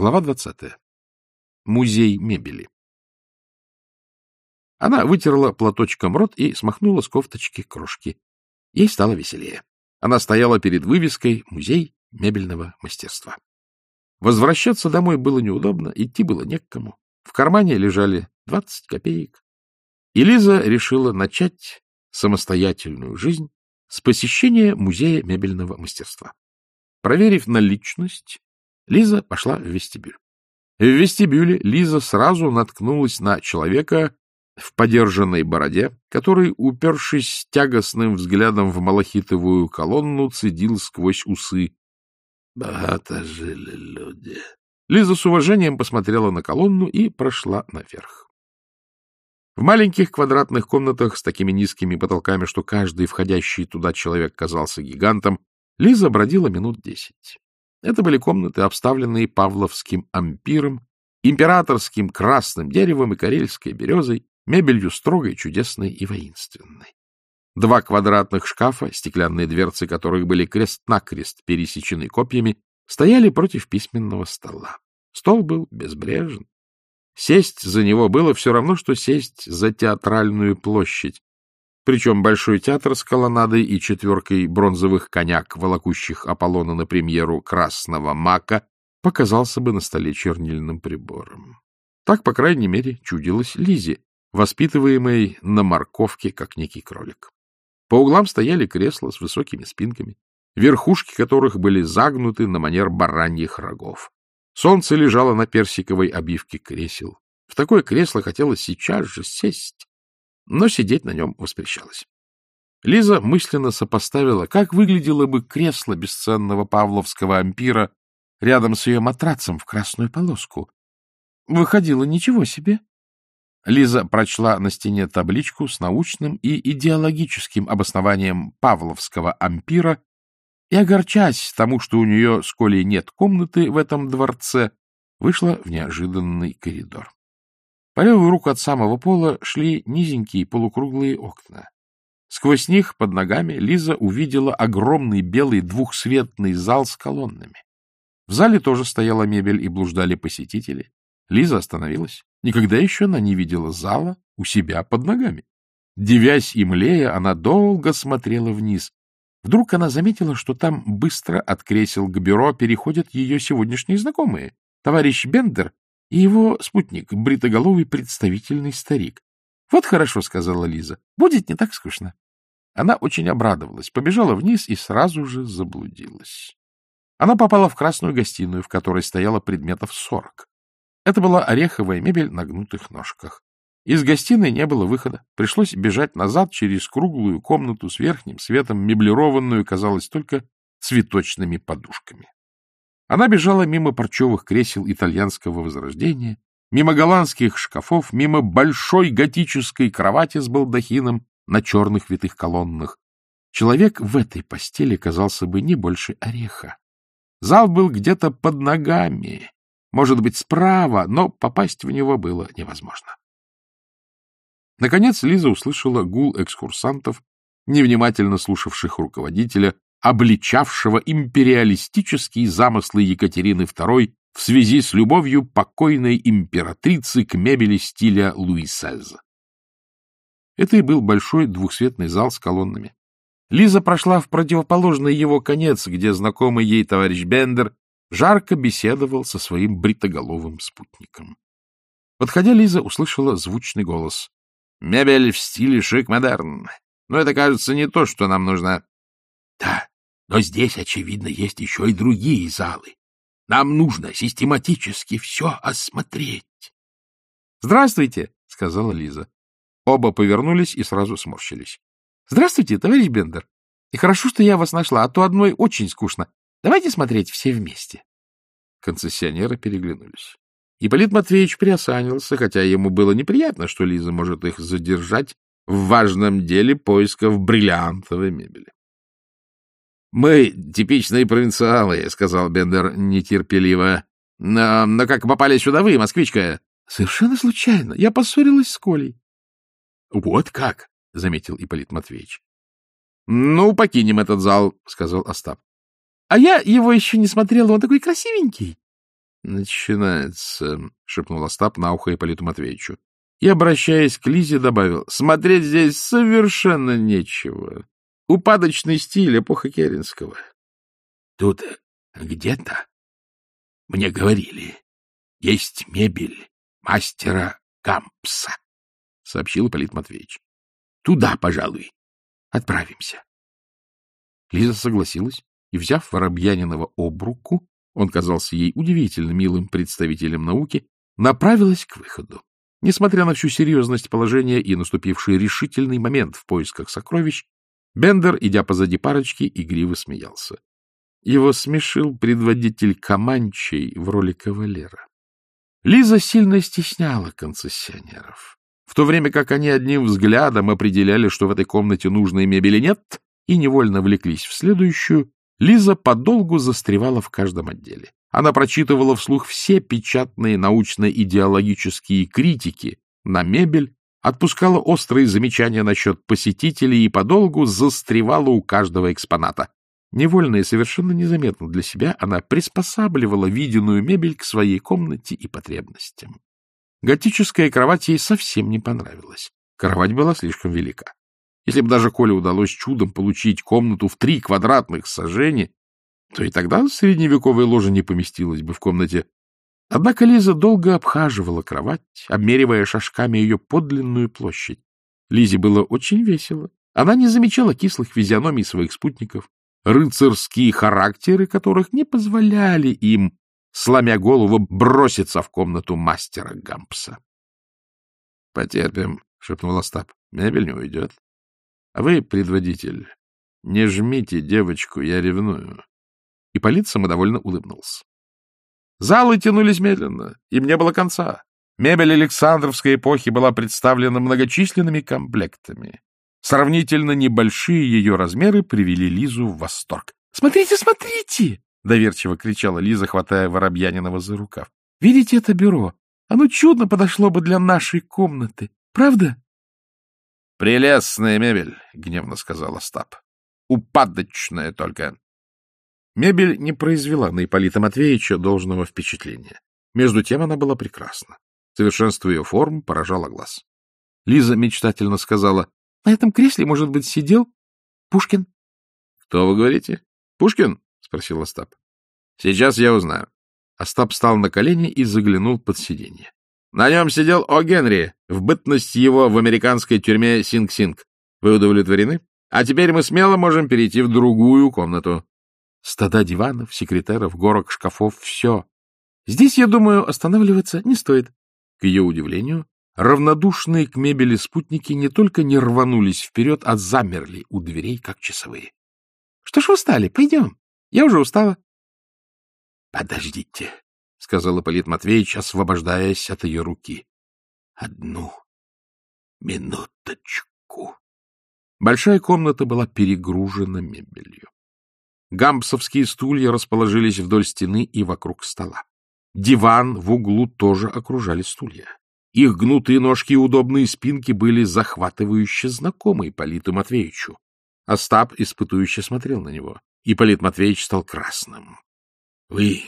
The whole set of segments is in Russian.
Глава двадцатая. Музей мебели. Она вытерла платочком рот и смахнула с кофточки крошки. Ей стало веселее. Она стояла перед вывеской «Музей мебельного мастерства». Возвращаться домой было неудобно, идти было не к кому. В кармане лежали двадцать копеек. И Лиза решила начать самостоятельную жизнь с посещения музея мебельного мастерства. Проверив наличность, Лиза пошла в вестибюль. В вестибюле Лиза сразу наткнулась на человека в подержанной бороде, который, упершись тягостным взглядом в малахитовую колонну, цедил сквозь усы. Богато жили люди. Лиза с уважением посмотрела на колонну и прошла наверх. В маленьких квадратных комнатах с такими низкими потолками, что каждый входящий туда человек казался гигантом, Лиза бродила минут десять. Это были комнаты, обставленные павловским ампиром, императорским красным деревом и карельской березой, мебелью строгой, чудесной и воинственной. Два квадратных шкафа, стеклянные дверцы которых были крест-накрест пересечены копьями, стояли против письменного стола. Стол был безбрежен. Сесть за него было все равно, что сесть за театральную площадь, причем Большой театр с колоннадой и четверкой бронзовых коняк, волокущих Аполлона на премьеру «Красного мака», показался бы на столе чернильным прибором. Так, по крайней мере, чудилось Лизе, воспитываемой на морковке, как некий кролик. По углам стояли кресла с высокими спинками, верхушки которых были загнуты на манер бараньих рогов. Солнце лежало на персиковой обивке кресел. В такое кресло хотелось сейчас же сесть но сидеть на нем воспрещалось. Лиза мысленно сопоставила, как выглядело бы кресло бесценного павловского ампира рядом с ее матрацем в красную полоску. Выходило ничего себе. Лиза прочла на стене табличку с научным и идеологическим обоснованием павловского ампира и, огорчаясь тому, что у нее с Колей нет комнаты в этом дворце, вышла в неожиданный коридор. По левую руку от самого пола шли низенькие полукруглые окна. Сквозь них под ногами Лиза увидела огромный белый двухсветный зал с колоннами. В зале тоже стояла мебель и блуждали посетители. Лиза остановилась. Никогда еще она не видела зала у себя под ногами. Девясь и млея, она долго смотрела вниз. Вдруг она заметила, что там быстро от кресел к бюро переходят ее сегодняшние знакомые. Товарищ Бендер и его спутник, бритоголовый представительный старик. — Вот хорошо, — сказала Лиза, — будет не так скучно. Она очень обрадовалась, побежала вниз и сразу же заблудилась. Она попала в красную гостиную, в которой стояло предметов сорок. Это была ореховая мебель на гнутых ножках. Из гостиной не было выхода. Пришлось бежать назад через круглую комнату с верхним светом, меблированную, казалось, только цветочными подушками. Она бежала мимо парчевых кресел итальянского возрождения, мимо голландских шкафов, мимо большой готической кровати с балдахином на черных витых колоннах. Человек в этой постели казался бы не больше ореха. Зал был где-то под ногами, может быть, справа, но попасть в него было невозможно. Наконец Лиза услышала гул экскурсантов, невнимательно слушавших руководителя, обличавшего империалистические замыслы Екатерины II в связи с любовью покойной императрицы к мебели стиля Луи Сеза. Это и был большой двухсветный зал с колоннами. Лиза прошла в противоположный его конец, где знакомый ей товарищ Бендер жарко беседовал со своим бритоголовым спутником. Подходя, Лиза услышала звучный голос. — Мебель в стиле шик-модерн. Но это, кажется, не то, что нам нужно. — Да, но здесь, очевидно, есть еще и другие залы. Нам нужно систематически все осмотреть. — Здравствуйте, — сказала Лиза. Оба повернулись и сразу сморщились. — Здравствуйте, товарищ Бендер. И хорошо, что я вас нашла, а то одной очень скучно. Давайте смотреть все вместе. Концессионеры переглянулись. Ипполит Матвеевич приосанился, хотя ему было неприятно, что Лиза может их задержать в важном деле поисков бриллиантовой мебели. — Мы типичные провинциалы, — сказал Бендер нетерпеливо. Но, — Но как попали сюда вы, москвичка? — Совершенно случайно. Я поссорилась с Колей. — Вот как, — заметил Ипполит Матвеевич. — Ну, покинем этот зал, — сказал Остап. — А я его еще не смотрела, он такой красивенький. — Начинается, — шепнул Остап на ухо Ипполиту Матвеевичу. И, обращаясь к Лизе, добавил, — смотреть здесь совершенно нечего. Упадочный стиль эпоха Керенского. — Тут где-то, мне говорили, есть мебель мастера Кампса, — сообщил Ипполит Матвеевич. — Туда, пожалуй, отправимся. Лиза согласилась и, взяв Воробьянинова об руку, он казался ей удивительно милым представителем науки, направилась к выходу. Несмотря на всю серьезность положения и наступивший решительный момент в поисках сокровищ, Бендер, идя позади парочки, игриво смеялся. Его смешил предводитель Каманчей в роли кавалера. Лиза сильно стесняла концессионеров. В то время как они одним взглядом определяли, что в этой комнате нужной мебели нет, и невольно влеклись в следующую, Лиза подолгу застревала в каждом отделе. Она прочитывала вслух все печатные научно-идеологические критики на мебель, отпускала острые замечания насчет посетителей и подолгу застревала у каждого экспоната. Невольно и совершенно незаметно для себя она приспосабливала виденную мебель к своей комнате и потребностям. Готическая кровать ей совсем не понравилась. Кровать была слишком велика. Если бы даже Коле удалось чудом получить комнату в три квадратных сажения, то и тогда средневековая ложа не поместилась бы в комнате. Однако Лиза долго обхаживала кровать, обмеривая шажками ее подлинную площадь. Лизе было очень весело. Она не замечала кислых физиономий своих спутников, рыцарские характеры которых не позволяли им, сломя голову, броситься в комнату мастера Гампса. — Потерпим, — шепнул Остап. — Мебель не уйдет. А вы, предводитель, не жмите девочку, я ревную. И Ипполит самодовольно улыбнулся. Залы тянулись медленно, им не было конца. Мебель Александровской эпохи была представлена многочисленными комплектами. Сравнительно небольшие ее размеры привели Лизу в восторг. — Смотрите, смотрите! — доверчиво кричала Лиза, хватая Воробьянинова за рукав. — Видите это бюро? Оно чудно подошло бы для нашей комнаты. Правда? — Прелестная мебель, — гневно сказал Остап. — Упадочная только. Мебель не произвела на Ипполита Матвеевича должного впечатления. Между тем она была прекрасна. Совершенство ее форм поражало глаз. Лиза мечтательно сказала, — На этом кресле, может быть, сидел Пушкин. — Кто вы говорите? — Пушкин? — спросил Остап. — Сейчас я узнаю. Остап встал на колени и заглянул под сиденье. На нем сидел О. Генри, в бытность его в американской тюрьме Синг-Синг. Вы удовлетворены? А теперь мы смело можем перейти в другую комнату. Стада диванов, секретеров, горок, шкафов — все. Здесь, я думаю, останавливаться не стоит. К ее удивлению, равнодушные к мебели спутники не только не рванулись вперед, а замерли у дверей, как часовые. — Что ж вы устали? Пойдем. Я уже устала. — Подождите, — сказал Ипполит Матвеевич, освобождаясь от ее руки. — Одну минуточку. Большая комната была перегружена мебелью. Гампсовские стулья расположились вдоль стены и вокруг стола. Диван в углу тоже окружали стулья. Их гнутые ножки и удобные спинки были захватывающе знакомы Ипполиту Матвеевичу. Остап испытующе смотрел на него. Ипполит Матвеевич стал красным. — Вы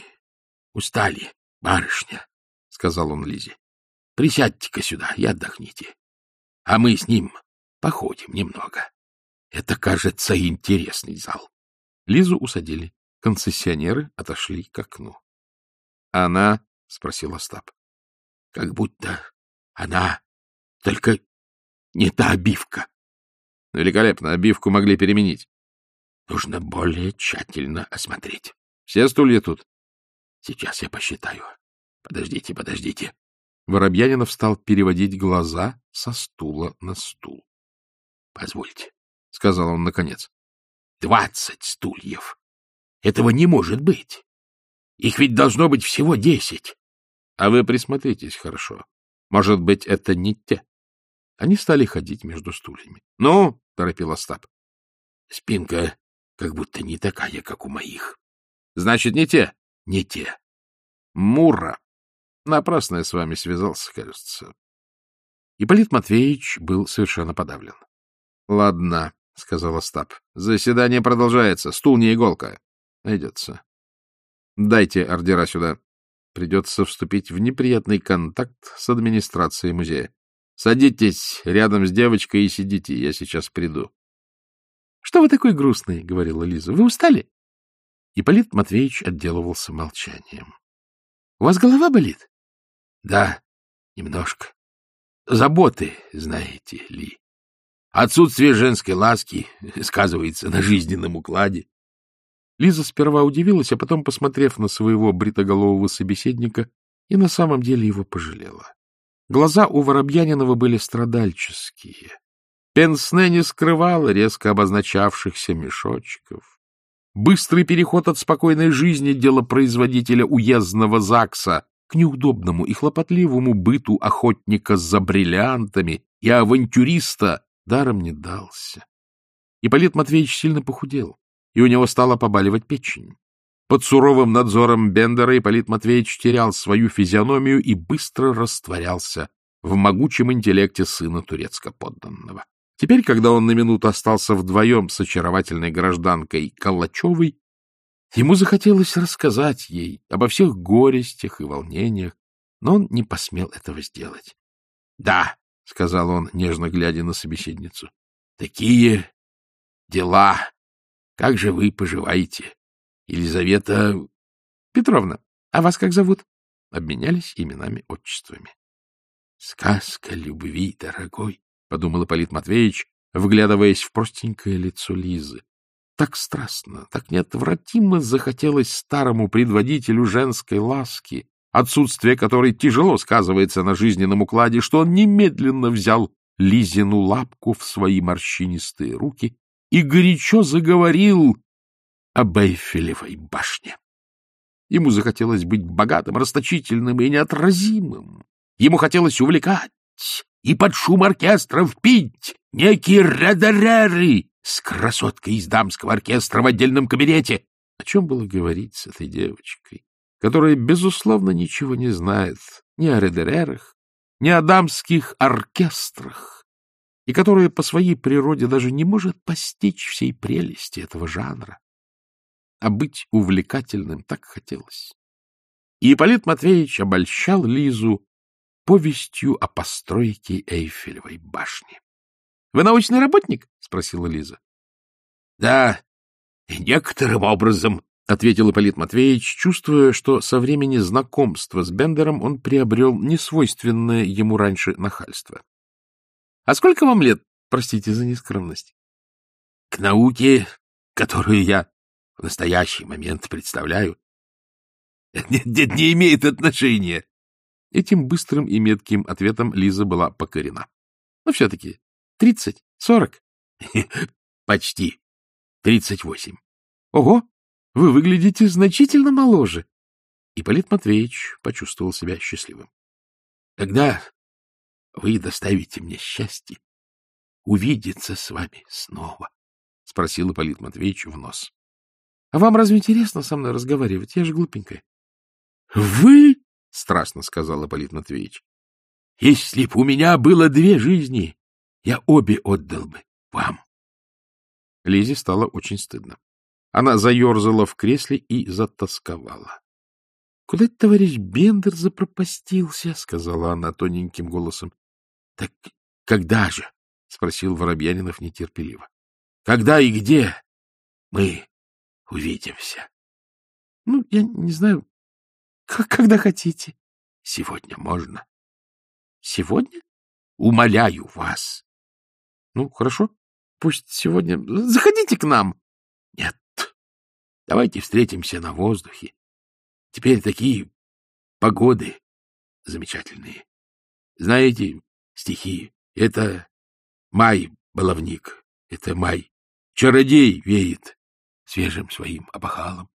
— Устали, барышня, — сказал он Лизе. — Присядьте-ка сюда и отдохните. А мы с ним походим немного. Это, кажется, интересный зал. Лизу усадили. Концессионеры отошли к окну. — Она? — спросил Остап. — Как будто она, только не та обивка. — Великолепно, обивку могли переменить. — Нужно более тщательно осмотреть. — Все стулья тут? Сейчас я посчитаю. Подождите, подождите. Воробьянинов стал переводить глаза со стула на стул. — Позвольте, — сказал он наконец. — Двадцать стульев. Этого не может быть. Их ведь должно быть всего десять. А вы присмотритесь хорошо. Может быть, это не те. Они стали ходить между стульями. — Ну, — торопил Остап. — Спинка как будто не такая, как у моих. — Значит, не те. Не те. Мура. Напрасно я с вами связался, кажется. Ипполит Матвеевич был совершенно подавлен. — Ладно, — сказал Остап. — Заседание продолжается. Стул не иголка. Найдется. Дайте ордера сюда. Придется вступить в неприятный контакт с администрацией музея. Садитесь рядом с девочкой и сидите, я сейчас приду. — Что вы такой грустный? — говорила Лиза. — Вы устали? Ипполит Матвеевич отделывался молчанием. — У вас голова болит? — Да, немножко. Заботы, знаете ли. Отсутствие женской ласки сказывается на жизненном укладе. Лиза сперва удивилась, а потом, посмотрев на своего бритоголового собеседника, и на самом деле его пожалела. Глаза у Воробьянинова были страдальческие. Пенсне не скрывала резко обозначавшихся мешочков. Быстрый переход от спокойной жизни делопроизводителя уездного ЗАГСа к неудобному и хлопотливому быту охотника за бриллиантами и авантюриста даром не дался. Ипполит Матвеевич сильно похудел и у него стала побаливать печень. Под суровым надзором Бендера Ипполит Матвеевич терял свою физиономию и быстро растворялся в могучем интеллекте сына турецко-подданного. Теперь, когда он на минуту остался вдвоем с очаровательной гражданкой Калачевой, ему захотелось рассказать ей обо всех горестях и волнениях, но он не посмел этого сделать. — Да, — сказал он, нежно глядя на собеседницу, — такие дела. Как же вы поживаете, Елизавета Петровна? А вас как зовут? Обменялись именами, отчествами. Сказка любви, дорогой, — подумал Ипполит Матвеевич, вглядываясь в простенькое лицо Лизы. Так страстно, так неотвратимо захотелось старому предводителю женской ласки, отсутствие которой тяжело сказывается на жизненном укладе, что он немедленно взял Лизину лапку в свои морщинистые руки и горячо заговорил об Эйфелевой башне. Ему захотелось быть богатым, расточительным и неотразимым. Ему хотелось увлекать и под шум оркестров пить некие редереры с красоткой из дамского оркестра в отдельном кабинете. О чем было говорить с этой девочкой, которая, безусловно, ничего не знает ни о редерерах, ни о дамских оркестрах, и которая по своей природе даже не может постичь всей прелести этого жанра. А быть увлекательным так хотелось. И Ипполит Матвеевич обольщал Лизу повестью о постройке Эйфелевой башни. — Вы научный работник? — спросила Лиза. — Да, некоторым образом, — ответил Ипполит Матвеевич, чувствуя, что со времени знакомства с Бендером он приобрел несвойственное ему раньше нахальство. А сколько вам лет, простите за нескромность? К науке, которую я в настоящий момент представляю, нет, не имеет отношения. Этим быстрым и метким ответом Лиза была покорена. Но все-таки тридцать, сорок. Почти. Тридцать восемь. Ого, вы выглядите значительно моложе. Ипполит Матвеевич почувствовал себя счастливым. Когда вы доставите мне счастье увидеться с вами снова? — спросил Ипполит Матвеевич в нос. — А вам разве интересно со мной разговаривать? Я же глупенькая. — Вы? — страстно сказал Ипполит Матвеевич. — Если б у меня было две жизни, я обе отдал бы вам. Лизе стало очень стыдно. Она заерзала в кресле и затасковала. — Куда это товарищ Бендер запропастился? — сказала она тоненьким голосом. — Так когда же? — спросил Воробьянинов нетерпеливо. — Когда и где мы увидимся? — Ну, я не знаю. Как, когда хотите. — Сегодня можно. — Сегодня? — Умоляю вас. — Ну, хорошо. Пусть сегодня... Заходите к нам.. Давайте встретимся на воздухе. Теперь такие погоды замечательные. Знаете, стихи. Это май, баловник, это май. Чародей веет свежим своим опахалом.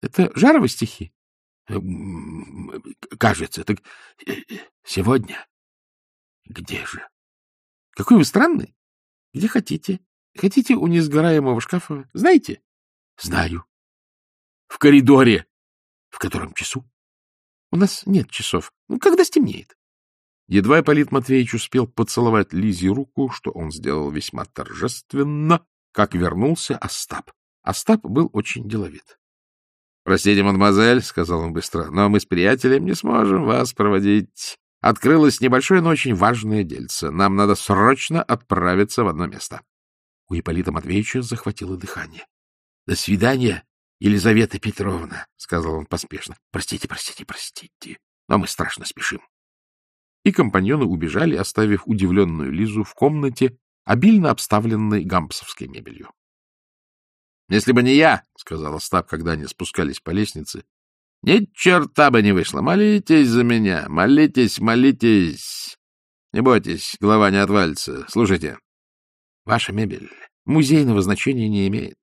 Это Жаровы стихи? Кажется, так э, сегодня. Где же? Какой вы странный. Где хотите. Хотите у несгораемого шкафа? Знаете? Знаю. В коридоре. В котором часу? У нас нет часов. Ну, когда стемнеет. Едва Ипполит Матвеевич успел поцеловать Лизе руку, что он сделал весьма торжественно, как вернулся Остап. Остап был очень деловит. — Простите, мадемуазель, — сказал он быстро, — но мы с приятелем не сможем вас проводить. Открылось небольшое, но очень важное дельце. Нам надо срочно отправиться в одно место. У Ипполита Матвеевича захватило дыхание. — До свидания, Елизавета Петровна, — сказал он поспешно. — Простите, простите, простите, но мы страшно спешим. И компаньоны убежали, оставив удивленную Лизу в комнате, обильно обставленной гампсовской мебелью. — Если бы не я, — сказал Остап, когда они спускались по лестнице, — ни черта бы не вышло. Молитесь за меня, молитесь, молитесь. Не бойтесь, голова не отвалится. Слушайте, ваша мебель музейного значения не имеет.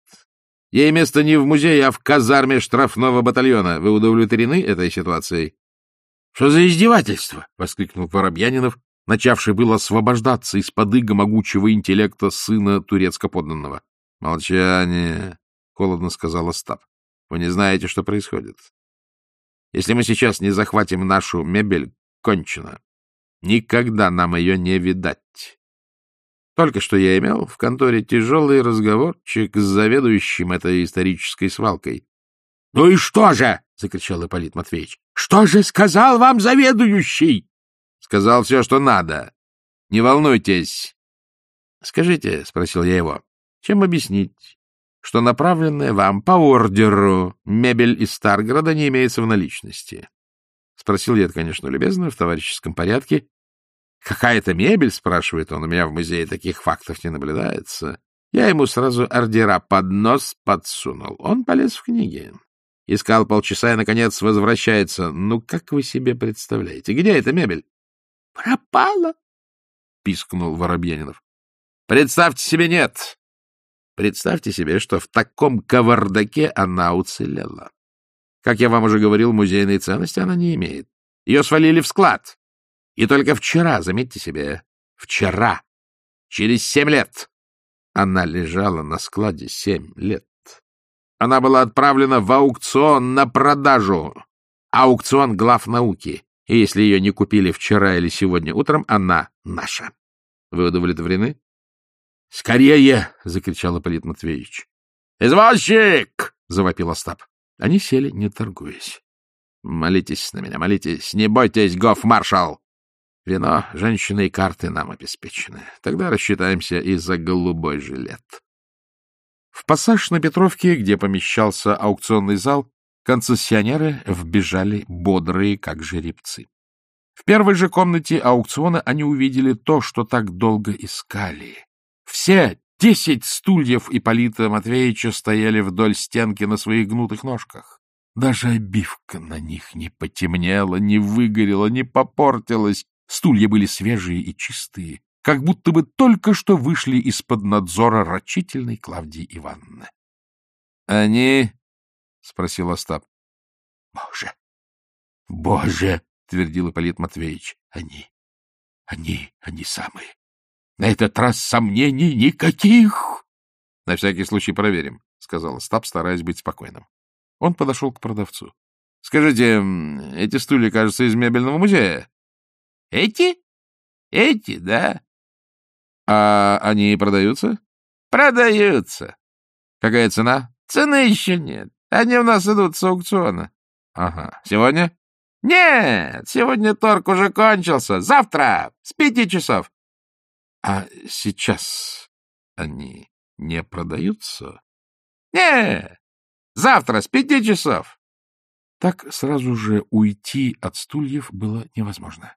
Ей место не в музее, а в казарме штрафного батальона. Вы удовлетворены этой ситуацией? — Что за издевательство? — воскликнул Воробьянинов, начавший был освобождаться из-под иго могучего интеллекта сына турецко-подданного. — Молчание, — холодно сказал Остап. — Вы не знаете, что происходит. Если мы сейчас не захватим нашу мебель, кончено. Никогда нам ее не видать. Только что я имел в конторе тяжелый разговорчик с заведующим этой исторической свалкой. — Ну и что же? — закричал Ипполит Матвеевич. — Что же сказал вам заведующий? — Сказал все, что надо. Не волнуйтесь. — Скажите, — спросил я его, — чем объяснить, что направленная вам по ордеру мебель из Старгорода не имеется в наличности? Спросил я это, конечно, любезно, в товарищеском порядке, Какая-то мебель, спрашивает он, у меня в музее таких фактов не наблюдается. Я ему сразу ордера под нос подсунул. Он полез в книги. Искал полчаса и, наконец, возвращается. Ну, как вы себе представляете? Где эта мебель? — Пропала, — пискнул Воробьянинов. — Представьте себе, нет. Представьте себе, что в таком кавардаке она уцелела. Как я вам уже говорил, музейной ценности она не имеет. Ее свалили в склад. И только вчера, заметьте себе, вчера, через семь лет, она лежала на складе семь лет. Она была отправлена в аукцион на продажу. Аукцион глав науки. И если ее не купили вчера или сегодня утром, она наша. Вы удовлетворены? — Скорее! — закричал Ипполит Матвеевич. — Извозчик! — завопил Остап. Они сели, не торгуясь. — Молитесь на меня, молитесь. Не бойтесь, гоф-маршал! Вино, женщины и карты нам обеспечены. Тогда рассчитаемся и за голубой жилет. В пассаж на Петровке, где помещался аукционный зал, концессионеры вбежали бодрые, как жеребцы. В первой же комнате аукциона они увидели то, что так долго искали. Все десять стульев Ипполита Матвеевича стояли вдоль стенки на своих гнутых ножках. Даже обивка на них не потемнела, не выгорела, не попортилась, Стулья были свежие и чистые, как будто бы только что вышли из-под надзора рачительной Клавдии Ивановны. — Они? — спросил Остап. — Боже! Боже! — твердил Ипполит Матвеевич. — Они! Они! Они самые! На этот раз сомнений никаких! — На всякий случай проверим, — сказал Остап, стараясь быть спокойным. Он подошел к продавцу. — Скажите, эти стулья, кажется, из мебельного музея? — Эти? Эти, да. — А они продаются? — Продаются. — Какая цена? — Цены еще нет. Они у нас идут с аукциона. — Ага. Сегодня? — Нет, сегодня торг уже кончился. Завтра с пяти часов. — А сейчас они не продаются? — Нет, завтра с пяти часов. Так сразу же уйти от стульев было невозможно. —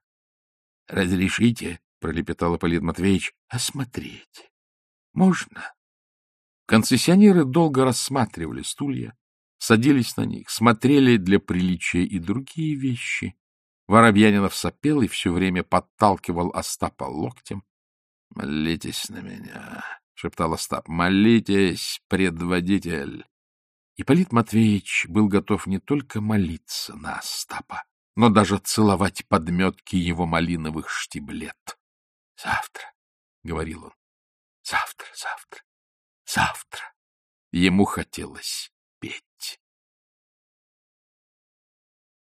Разрешите, — пролепетал Ипполит Матвеевич, — осмотреть. — Можно? Концессионеры долго рассматривали стулья, садились на них, смотрели для приличия и другие вещи. Воробьянинов сопел и все время подталкивал Остапа локтем. — Молитесь на меня, — шептал Остап. — Молитесь, предводитель. Ипполит Матвеевич был готов не только молиться на Остапа, но даже целовать подметки его малиновых штиблет. — Завтра, — говорил он, — завтра, завтра, завтра. Ему хотелось петь.